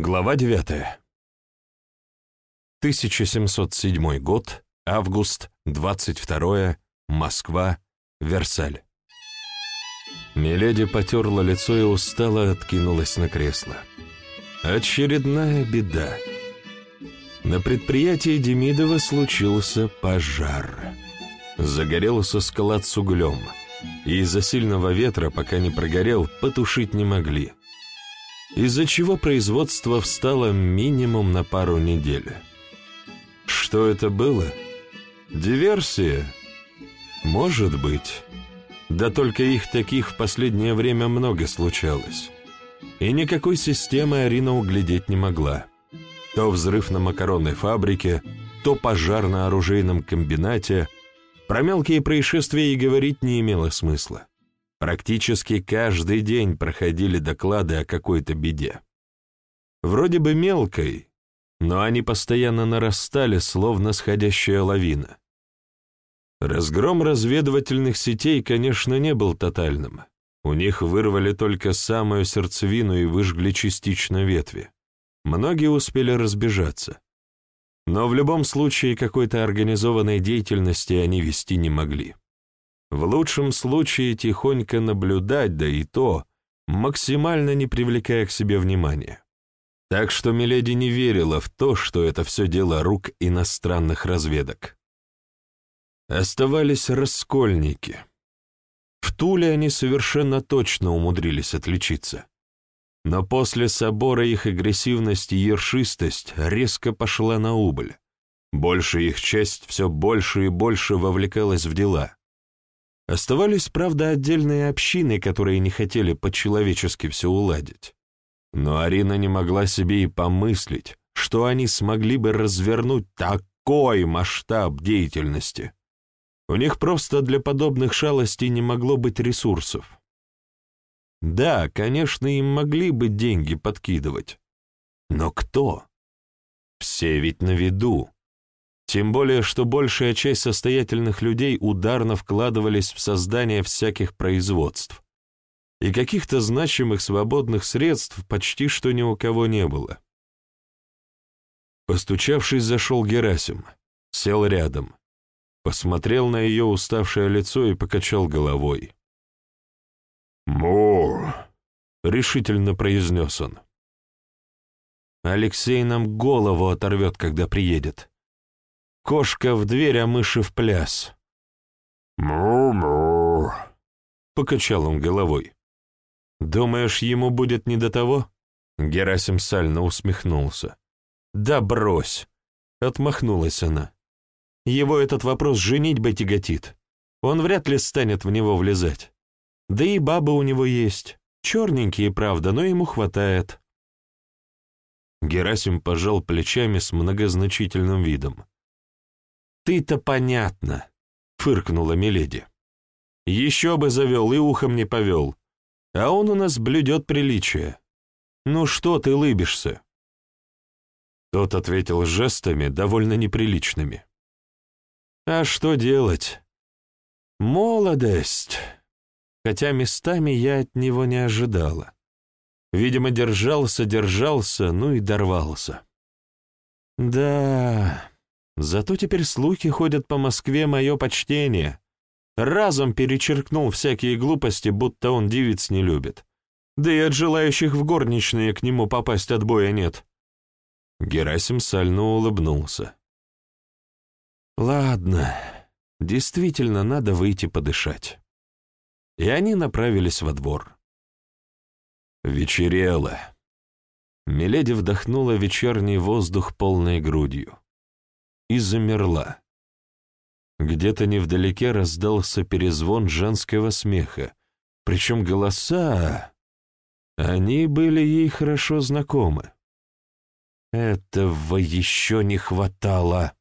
Глава 9. 1707 год, август, 22 Москва, Версаль. Миледи потерла лицо и устало откинулась на кресло. Очередная беда. На предприятии Демидова случился пожар. Загорелся склад с углем, и из-за сильного ветра, пока не прогорел, потушить не могли из-за чего производство встало минимум на пару недель. Что это было? Диверсия? Может быть. Да только их таких в последнее время много случалось. И никакой системы Арина углядеть не могла. То взрыв на макаронной фабрике, то пожар на оружейном комбинате. Про мелкие происшествия и говорить не имело смысла. Практически каждый день проходили доклады о какой-то беде. Вроде бы мелкой, но они постоянно нарастали, словно сходящая лавина. Разгром разведывательных сетей, конечно, не был тотальным. У них вырвали только самую сердцевину и выжгли частично ветви. Многие успели разбежаться. Но в любом случае какой-то организованной деятельности они вести не могли. В лучшем случае тихонько наблюдать, да и то, максимально не привлекая к себе внимания. Так что Миледи не верила в то, что это все дело рук иностранных разведок. Оставались раскольники. В Туле они совершенно точно умудрились отличиться. Но после собора их агрессивность и ершистость резко пошла на убыль. Большая их часть все больше и больше вовлекалась в дела. Оставались, правда, отдельные общины, которые не хотели по-человечески все уладить. Но Арина не могла себе и помыслить, что они смогли бы развернуть такой масштаб деятельности. У них просто для подобных шалостей не могло быть ресурсов. Да, конечно, им могли бы деньги подкидывать. Но кто? Все ведь на виду. Тем более, что большая часть состоятельных людей ударно вкладывались в создание всяких производств. И каких-то значимых свободных средств почти что ни у кого не было. Постучавшись, зашел Герасим, сел рядом, посмотрел на ее уставшее лицо и покачал головой. «Му!» — решительно произнес он. «Алексей нам голову оторвет, когда приедет», Кошка в дверь, а мыши в пляс. «Му-му», — покачал он головой. «Думаешь, ему будет не до того?» Герасим сально усмехнулся. «Да брось!» — отмахнулась она. «Его этот вопрос женить бы тяготит. Он вряд ли станет в него влезать. Да и бабы у него есть. Черненькие, правда, но ему хватает». Герасим пожал плечами с многозначительным видом. «Ты-то понятно», — фыркнула Миледи. «Еще бы завел и ухом не повел. А он у нас блюдет приличие. Ну что ты лыбишься?» Тот ответил жестами, довольно неприличными. «А что делать? Молодость!» Хотя местами я от него не ожидала. Видимо, держался, держался, ну и дорвался. «Да...» Зато теперь слухи ходят по Москве мое почтение. Разом перечеркнул всякие глупости, будто он девиц не любит. Да и от желающих в горничные к нему попасть отбоя нет. Герасим сально улыбнулся. «Ладно, действительно надо выйти подышать». И они направились во двор. Вечерело. Миледи вдохнула вечерний воздух полной грудью и замерла. Где-то невдалеке раздался перезвон женского смеха, причем голоса... Они были ей хорошо знакомы. «Этого еще не хватало!»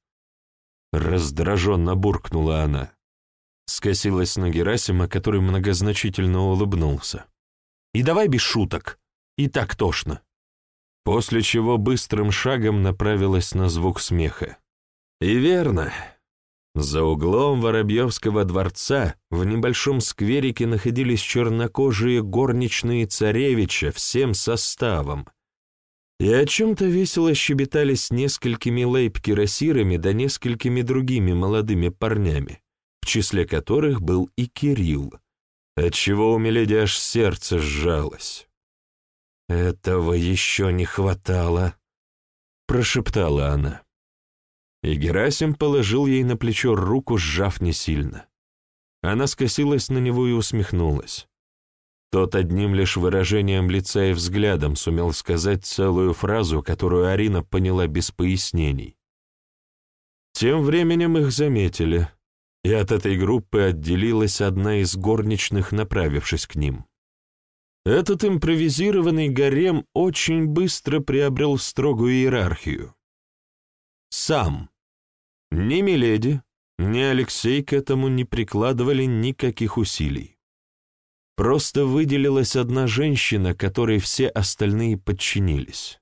Раздраженно буркнула она. Скосилась на Герасима, который многозначительно улыбнулся. «И давай без шуток. И так тошно». После чего быстрым шагом направилась на звук смеха. И верно. За углом Воробьевского дворца в небольшом скверике находились чернокожие горничные царевича всем составом. и о чем-то весело щебетали с несколькими лейб-кирасирами да несколькими другими молодыми парнями, в числе которых был и Кирилл, отчего у Миледи аж сердце сжалось. «Этого еще не хватало», — прошептала она. И Герасим положил ей на плечо руку, сжав не сильно. Она скосилась на него и усмехнулась. Тот одним лишь выражением лица и взглядом сумел сказать целую фразу, которую Арина поняла без пояснений. Тем временем их заметили, и от этой группы отделилась одна из горничных, направившись к ним. Этот импровизированный гарем очень быстро приобрел строгую иерархию. Сам. Ни Миледи, ни Алексей к этому не прикладывали никаких усилий. Просто выделилась одна женщина, которой все остальные подчинились.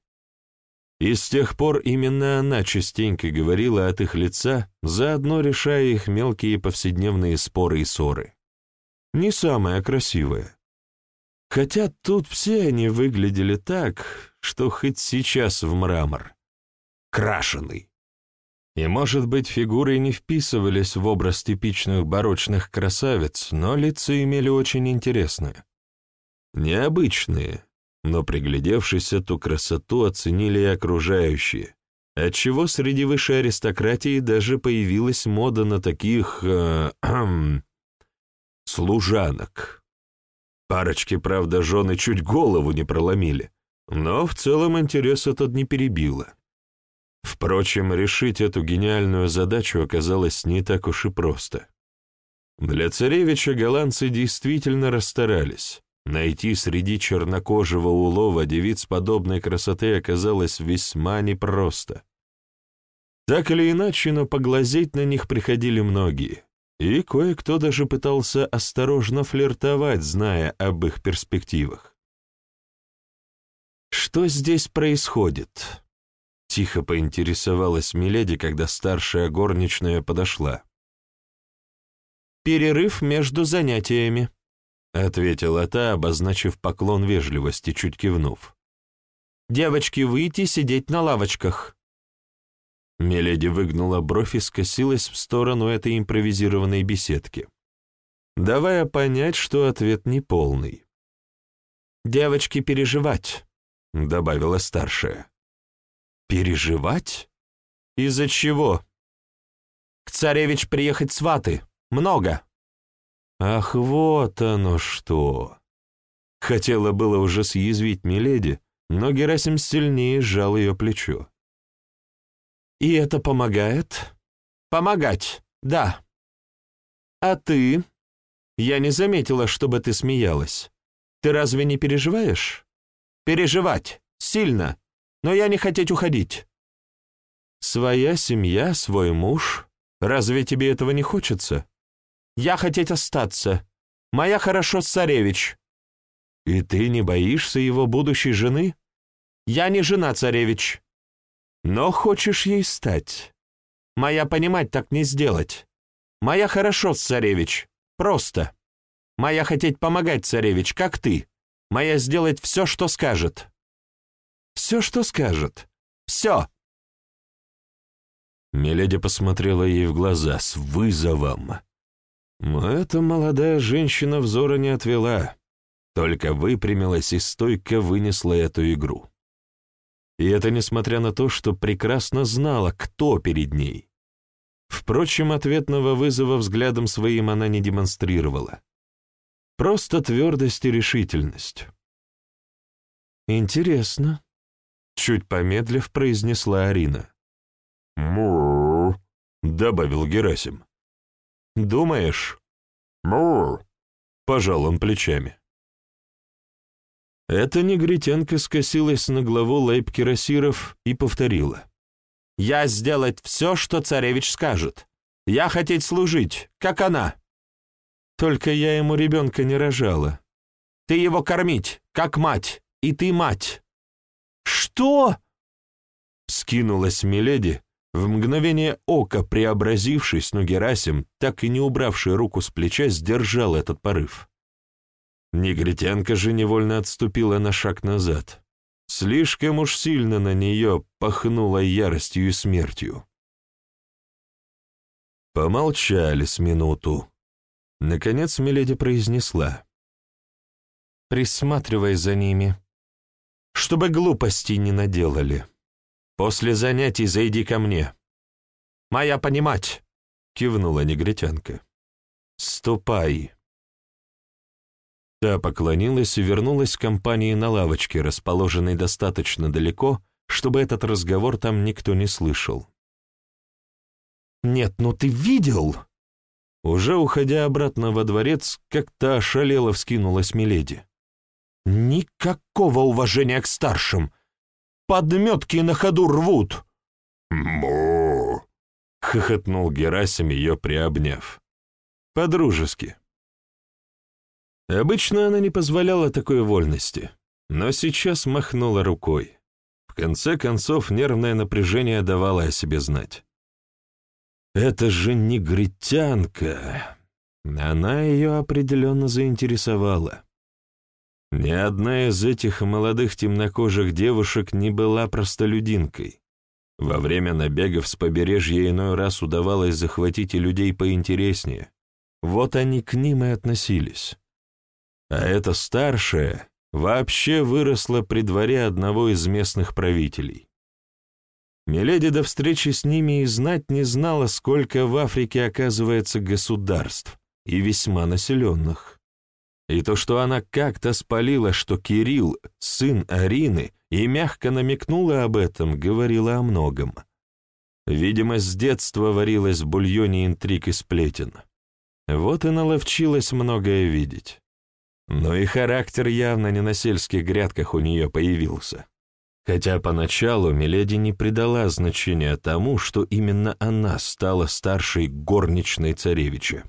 И с тех пор именно она частенько говорила от их лица, заодно решая их мелкие повседневные споры и ссоры. Не самая красивая. Хотя тут все они выглядели так, что хоть сейчас в мрамор. Крашеный и, может быть, фигуры не вписывались в образ типичных барочных красавиц, но лица имели очень интересные. Необычные, но, приглядевшись эту красоту, оценили и окружающие, отчего среди высшей аристократии даже появилась мода на таких... Э, э, служанок. Парочки, правда, жены чуть голову не проломили, но в целом интерес этот не перебило. Впрочем, решить эту гениальную задачу оказалось не так уж и просто. Для царевича голландцы действительно расстарались. Найти среди чернокожего улова девиц подобной красоты оказалось весьма непросто. Так или иначе, но поглазеть на них приходили многие, и кое-кто даже пытался осторожно флиртовать, зная об их перспективах. Что здесь происходит? Тихо поинтересовалась Миледи, когда старшая горничная подошла. «Перерыв между занятиями», — ответила та, обозначив поклон вежливости, чуть кивнув. «Девочки, выйти сидеть на лавочках». Миледи выгнула бровь и скосилась в сторону этой импровизированной беседки, давая понять, что ответ неполный. «Девочки, переживать», — добавила старшая. Переживать? Из-за чего? К царевич приехать сваты. Много. Ах, вот оно что. Хотела было уже съязвить Миледи, но Герасим сильнее сжал ее плечо. «И это помогает?» «Помогать, да». «А ты?» «Я не заметила, чтобы ты смеялась. Ты разве не переживаешь?» «Переживать. Сильно но я не хотеть уходить». «Своя семья, свой муж. Разве тебе этого не хочется?» «Я хотеть остаться. Моя хорошо царевич». «И ты не боишься его будущей жены?» «Я не жена царевич». «Но хочешь ей стать?» «Моя понимать так не сделать. Моя хорошо царевич. Просто. Моя хотеть помогать царевич, как ты. Моя сделать все, что скажет». Все, что скажет. Все!» Миледи посмотрела ей в глаза с вызовом. Но эта молодая женщина взора не отвела, только выпрямилась и стойко вынесла эту игру. И это несмотря на то, что прекрасно знала, кто перед ней. Впрочем, ответного вызова взглядом своим она не демонстрировала. Просто твердость и решительность. «Интересно», Чуть помедлив, произнесла Арина. «Му», — добавил Герасим. «Думаешь?» «Му», — пожал он плечами. Эта негритянка скосилась на главу лейб Кирасиров и повторила. «Я сделать все, что царевич скажет. Я хотеть служить, как она. Только я ему ребенка не рожала. Ты его кормить, как мать, и ты мать. «Что?» Скинулась Миледи, в мгновение ока преобразившись, но Герасим, так и не убравший руку с плеча, сдержал этот порыв. Негритянка же невольно отступила на шаг назад. Слишком уж сильно на нее пахнуло яростью и смертью. Помолчали с минуту. Наконец Миледи произнесла. «Присматривай за ними, чтобы глупостей не наделали. После занятий зайди ко мне». «Моя понимать!» — кивнула негритянка. «Ступай!» Та поклонилась и вернулась к компании на лавочке, расположенной достаточно далеко, чтобы этот разговор там никто не слышал. «Нет, ну ты видел?» Уже уходя обратно во дворец, как-то ошалело вскинулась Миледи. «Никакого уважения к старшим! Подметки на ходу рвут!» «Му!» — хохотнул Герасим, ее приобняв. «По-дружески». Обычно она не позволяла такой вольности, но сейчас махнула рукой. В конце концов, нервное напряжение давало о себе знать. «Это же негритянка!» Она ее определенно заинтересовала. Ни одна из этих молодых темнокожих девушек не была простолюдинкой. Во время набегов с побережья иной раз удавалось захватить и людей поинтереснее. Вот они к ним и относились. А эта старшая вообще выросла при дворе одного из местных правителей. Миледи до встречи с ними и знать не знала, сколько в Африке оказывается государств, и весьма населенных. И то, что она как-то спалила, что Кирилл — сын Арины, и мягко намекнула об этом, говорила о многом. Видимо, с детства варилась в бульоне интриг и сплетен. Вот и наловчилась многое видеть. Но и характер явно не на сельских грядках у нее появился. Хотя поначалу Миледи не придала значения тому, что именно она стала старшей горничной царевича.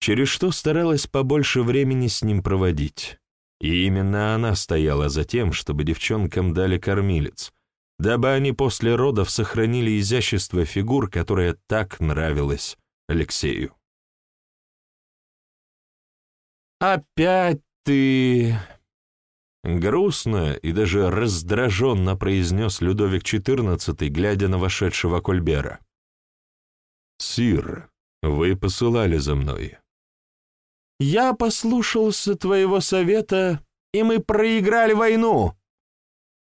Через что старалась побольше времени с ним проводить. И именно она стояла за тем, чтобы девчонкам дали кормилец, дабы они после родов сохранили изящество фигур, которое так нравилось Алексею. «Опять ты...» Грустно и даже раздраженно произнес Людовик XIV, глядя на вошедшего Кольбера. «Сир, вы посылали за мной». «Я послушался твоего совета, и мы проиграли войну».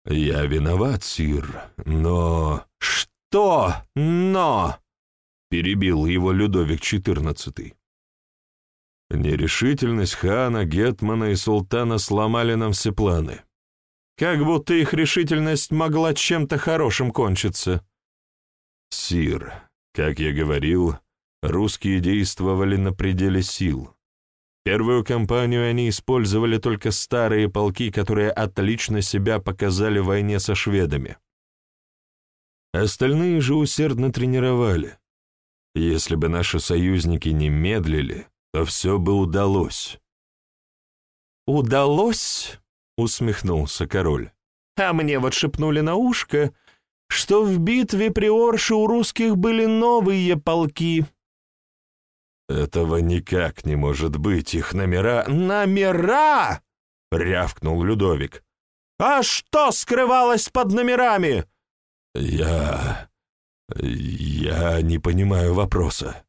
«Я виноват, сир, но...» «Что «но»?» — перебил его Людовик XIV. Нерешительность хана, гетмана и султана сломали нам все планы. Как будто их решительность могла чем-то хорошим кончиться. Сир, как я говорил, русские действовали на пределе сил. Первую кампанию они использовали только старые полки, которые отлично себя показали в войне со шведами. Остальные же усердно тренировали. Если бы наши союзники не медлили, то все бы удалось. «Удалось?» — усмехнулся король. «А мне вот шепнули на ушко, что в битве при Орше у русских были новые полки». «Этого никак не может быть, их номера...» «Номера!» — рявкнул Людовик. «А что скрывалось под номерами?» «Я... я не понимаю вопроса».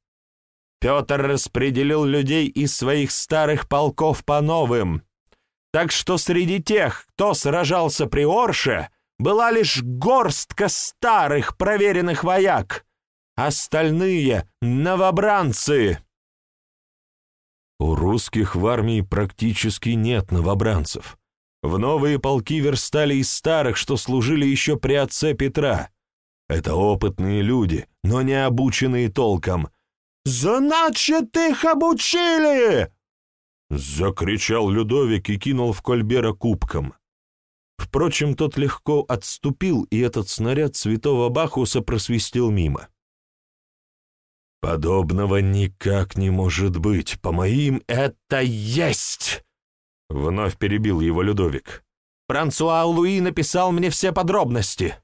Петр распределил людей из своих старых полков по новым. Так что среди тех, кто сражался при Орше, была лишь горстка старых проверенных вояк. Остальные — новобранцы. У русских в армии практически нет новобранцев. В новые полки верстали из старых, что служили еще при отце Петра. Это опытные люди, но не обученные толком — «Значит, их обучили!» Закричал Людовик и кинул в Кольбера кубком. Впрочем, тот легко отступил, и этот снаряд святого Бахуса просвистел мимо. «Подобного никак не может быть. По моим это есть!» Вновь перебил его Людовик. «Франсуа Луи написал мне все подробности».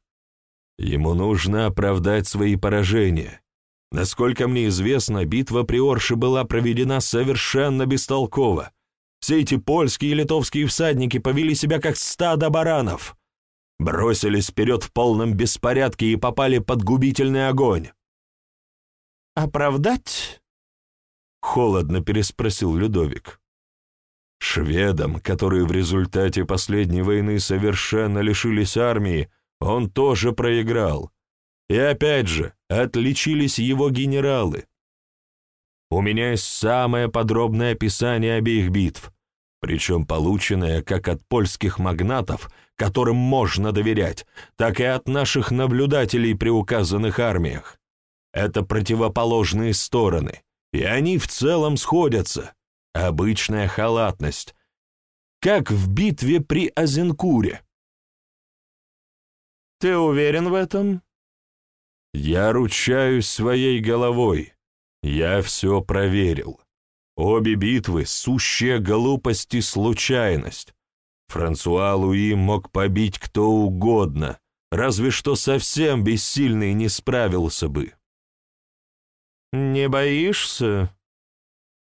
Ему нужно оправдать свои поражения. Насколько мне известно, битва при Орше была проведена совершенно бестолково. Все эти польские и литовские всадники повели себя как стадо баранов. Бросились вперед в полном беспорядке и попали под губительный огонь. «Оправдать?» — холодно переспросил Людовик. Шведам, которые в результате последней войны совершенно лишились армии, он тоже проиграл. И опять же, отличились его генералы. У меня есть самое подробное описание обеих битв, причем полученное как от польских магнатов, которым можно доверять, так и от наших наблюдателей при указанных армиях. Это противоположные стороны, и они в целом сходятся. Обычная халатность, как в битве при Азенкуре. «Ты уверен в этом?» «Я ручаюсь своей головой. Я все проверил. Обе битвы — сущая глупость и случайность. Франсуа Луи мог побить кто угодно, разве что совсем бессильный не справился бы». «Не боишься?»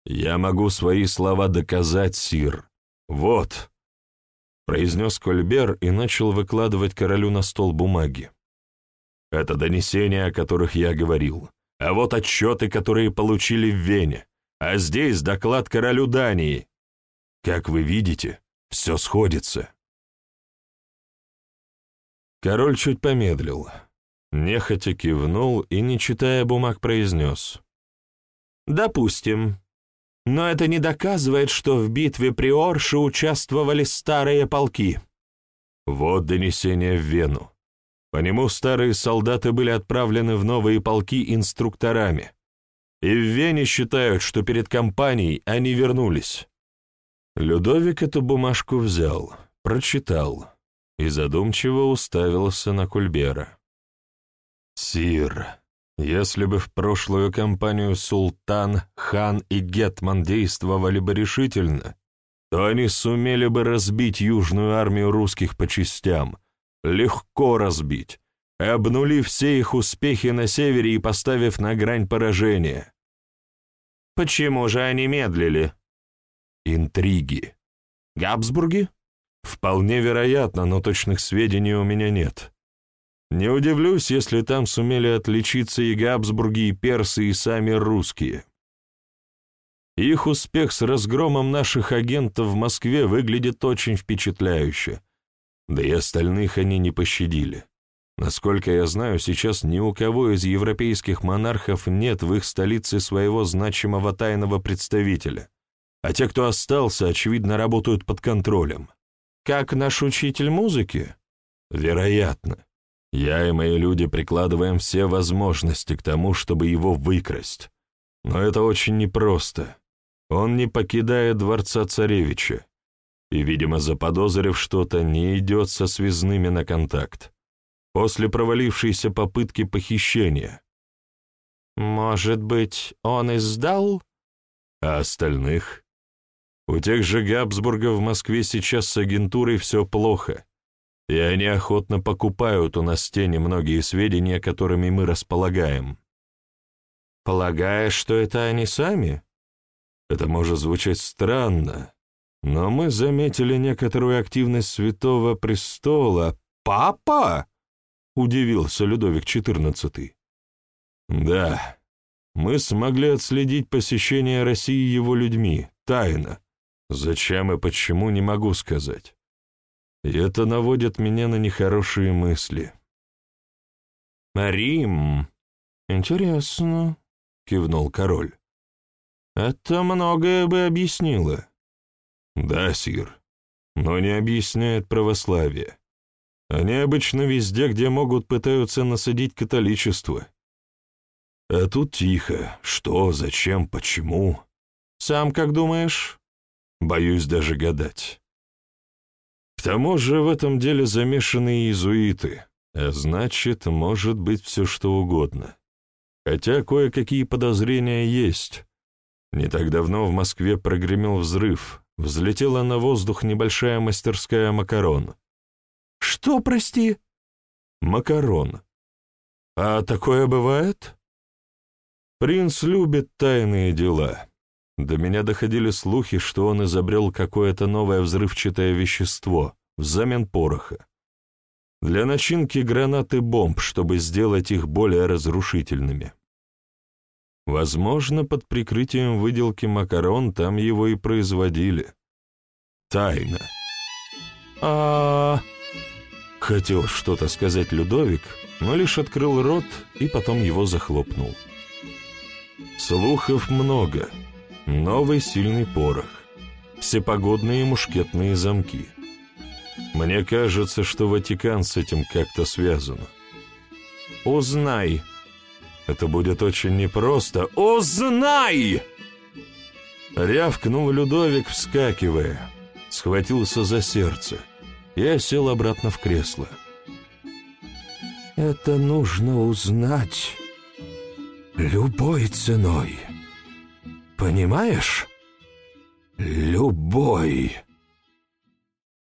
«Я могу свои слова доказать, Сир. Вот», — произнес Кольбер и начал выкладывать королю на стол бумаги. «Это донесения, о которых я говорил. А вот отчеты, которые получили в Вене. А здесь доклад королю Дании. Как вы видите, все сходится». Король чуть помедлил, нехотя кивнул и, не читая бумаг, произнес. «Допустим. Но это не доказывает, что в битве при Орше участвовали старые полки». Вот донесение в Вену. По нему старые солдаты были отправлены в новые полки инструкторами. И в Вене считают, что перед кампанией они вернулись. Людовик эту бумажку взял, прочитал и задумчиво уставился на Кульбера. «Сир, если бы в прошлую кампанию султан, хан и гетман действовали бы решительно, то они сумели бы разбить южную армию русских по частям, легко разбить, обнулив все их успехи на севере и поставив на грань поражения. Почему же они медлили? Интриги. Габсбурги? Вполне вероятно, но точных сведений у меня нет. Не удивлюсь, если там сумели отличиться и Габсбурги, и персы, и сами русские. Их успех с разгромом наших агентов в Москве выглядит очень впечатляюще. Да и остальных они не пощадили. Насколько я знаю, сейчас ни у кого из европейских монархов нет в их столице своего значимого тайного представителя, а те, кто остался, очевидно, работают под контролем. Как наш учитель музыки? Вероятно. Я и мои люди прикладываем все возможности к тому, чтобы его выкрасть. Но это очень непросто. Он не покидает дворца царевича и, видимо, заподозрив что-то, не идет со связными на контакт. После провалившейся попытки похищения. Может быть, он и сдал? А остальных? У тех же Габсбурга в Москве сейчас с агентурой все плохо, и они охотно покупают у нас те немногие сведения, которыми мы располагаем. Полагаешь, что это они сами? Это может звучать странно, но мы заметили некоторую активность Святого Престола. «Папа?» — удивился Людовик XIV. «Да, мы смогли отследить посещение России его людьми, тайно. Зачем и почему, не могу сказать. И это наводит меня на нехорошие мысли». «Рим? Интересно», — кивнул король. «Это многое бы объяснило». Да, сир, но не объясняет православие. Они обычно везде, где могут, пытаются насадить католичество. А тут тихо. Что, зачем, почему? Сам как думаешь? Боюсь даже гадать. К тому же в этом деле замешаны иезуиты, а значит, может быть все что угодно. Хотя кое-какие подозрения есть. Не так давно в Москве прогремел взрыв, Взлетела на воздух небольшая мастерская макарон. «Что, прости?» «Макарон. А такое бывает?» «Принц любит тайные дела. До меня доходили слухи, что он изобрел какое-то новое взрывчатое вещество взамен пороха. Для начинки гранат и бомб, чтобы сделать их более разрушительными. Возможно, под прикрытием выделки макарон там его и производили. Тайна. а Хотел что-то сказать Людовик, но лишь открыл рот и потом его захлопнул. Слухов много. Новый сильный порох. Всепогодные мушкетные замки. Мне кажется, что Ватикан с этим как-то связан. «Узнай!» Это будет очень непросто. «Узнай!» Рявкнул Людовик, вскакивая. Схватился за сердце. Я сел обратно в кресло. «Это нужно узнать любой ценой. Понимаешь? Любой!»